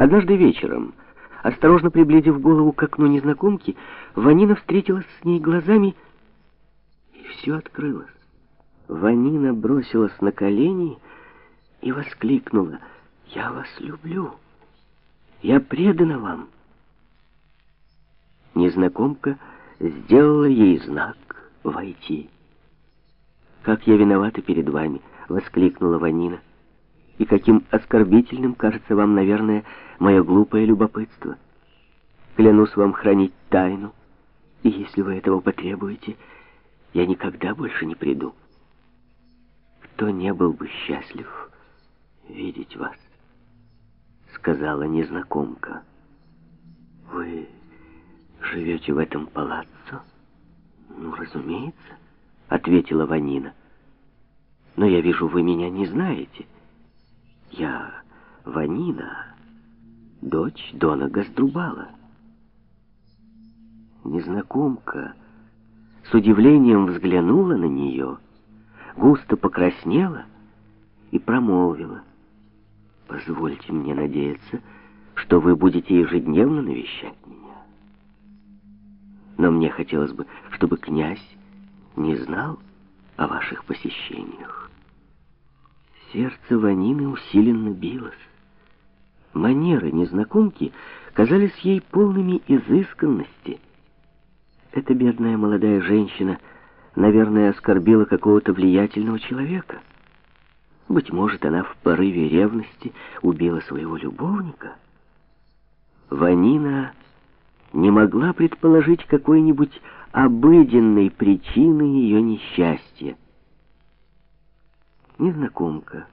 Однажды вечером, осторожно приблизив голову к окну незнакомки, Ванина встретилась с ней глазами, и все открылось. Ванина бросилась на колени и воскликнула, «Я вас люблю! Я предана вам!» Незнакомка сделала ей знак «Войти». «Как я виновата перед вами!» — воскликнула Ванина и каким оскорбительным кажется вам, наверное, мое глупое любопытство. Клянусь вам хранить тайну, и если вы этого потребуете, я никогда больше не приду. Кто не был бы счастлив видеть вас, сказала незнакомка. Вы живете в этом палаццо? Ну, разумеется, ответила Ванина. Но я вижу, вы меня не знаете. Я Ванина, дочь Дона Газдрубала. Незнакомка с удивлением взглянула на нее, густо покраснела и промолвила. «Позвольте мне надеяться, что вы будете ежедневно навещать меня. Но мне хотелось бы, чтобы князь не знал о ваших посещениях». Сердце Ванины усиленно билось. Манеры незнакомки казались ей полными изысканности. Эта бедная молодая женщина, наверное, оскорбила какого-то влиятельного человека. Быть может, она в порыве ревности убила своего любовника. Ванина не могла предположить какой-нибудь обыденной причины ее несчастья незнакомка,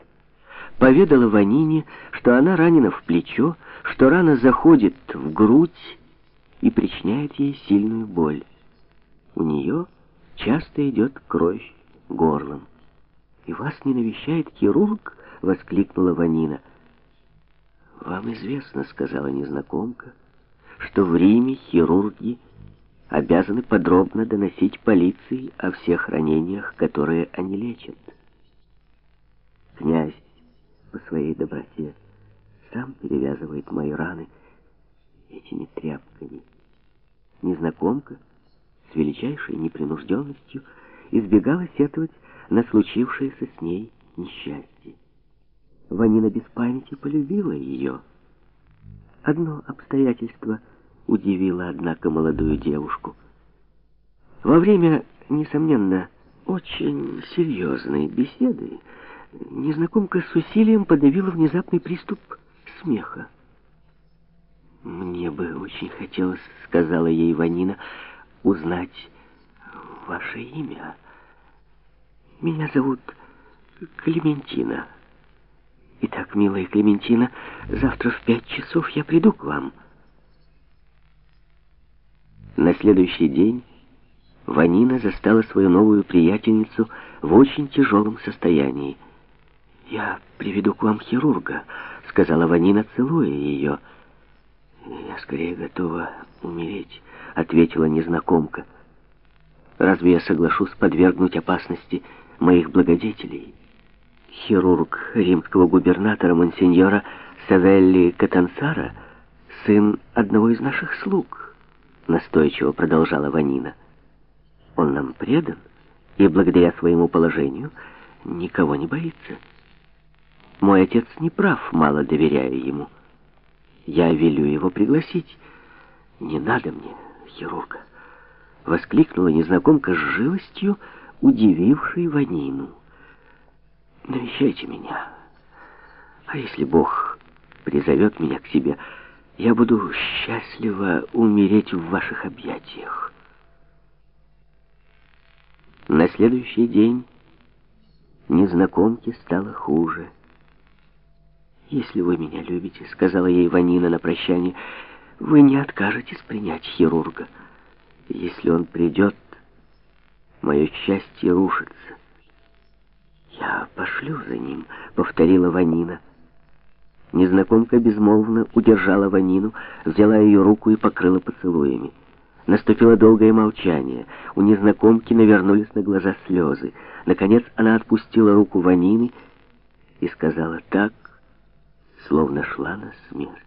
поведала Ванине, что она ранена в плечо, что рана заходит в грудь и причиняет ей сильную боль. У нее часто идет кровь горлом. «И вас не навещает хирург?» — воскликнула Ванина. «Вам известно, — сказала незнакомка, — что в Риме хирурги обязаны подробно доносить полиции о всех ранениях, которые они лечат. По своей доброте сам перевязывает мои раны этими тряпками. Незнакомка с величайшей непринужденностью избегала сетовать на случившееся с ней несчастье. Ванина без памяти полюбила ее. Одно обстоятельство удивило, однако, молодую девушку. Во время, несомненно, очень серьезной беседы незнакомка с усилием подавила внезапный приступ смеха. «Мне бы очень хотелось, — сказала ей Ванина, — узнать ваше имя. Меня зовут Клементина. Итак, милая Клементина, завтра в пять часов я приду к вам». На следующий день Ванина застала свою новую приятельницу в очень тяжелом состоянии. «Я приведу к вам хирурга», — сказала Ванина, целуя ее. «Я скорее готова умереть», — ответила незнакомка. «Разве я соглашусь подвергнуть опасности моих благодетелей?» Хирург римского губернатора монсеньора Савелли Катансара, сын одного из наших слуг, настойчиво продолжала Ванина. Он нам предан и благодаря своему положению никого не боится. Мой отец не прав, мало доверяя ему. Я велю его пригласить. Не надо мне хирурга. Воскликнула незнакомка с живостью, удивившей Ванину. Навещайте меня. А если Бог призовет меня к себе, я буду счастлива умереть в ваших объятиях. На следующий день незнакомке стало хуже. «Если вы меня любите», — сказала ей Ванина на прощание, — «вы не откажетесь принять хирурга. Если он придет, мое счастье рушится». «Я пошлю за ним», — повторила Ванина. Незнакомка безмолвно удержала Ванину, взяла ее руку и покрыла поцелуями. Наступило долгое молчание. У незнакомки навернулись на глаза слезы. Наконец она отпустила руку Ванины и сказала так, словно шла на смерть.